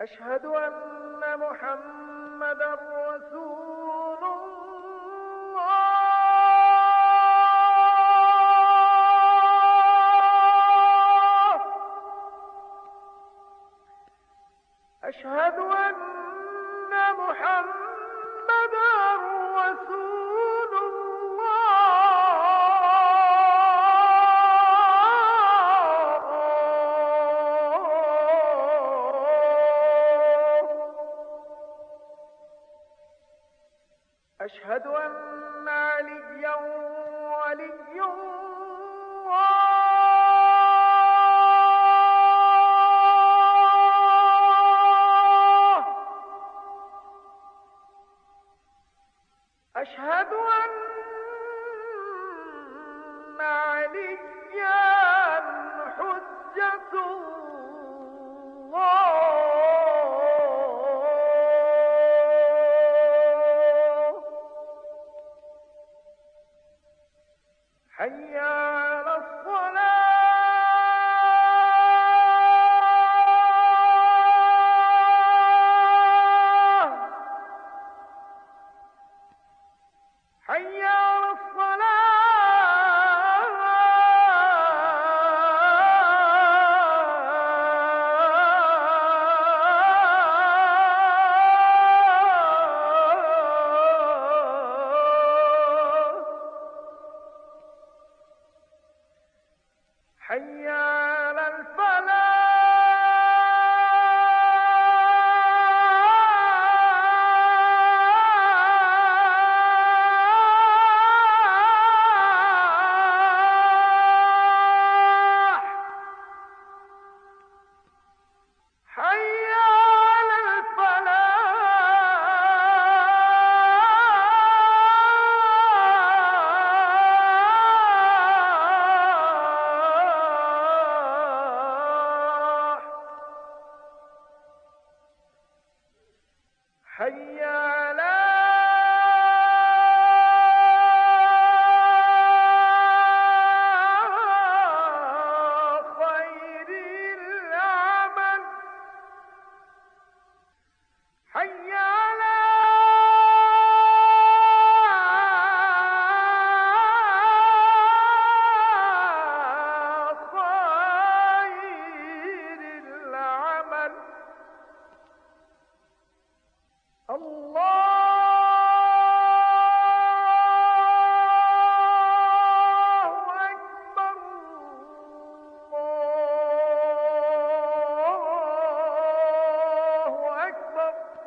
أشهد أن محمدا رسول أشهد أن محمدا رسول الله. أشهد أن عليا ولي الله. أشهد أن عليا حجة الله. حي على الصلاة يا Akbar.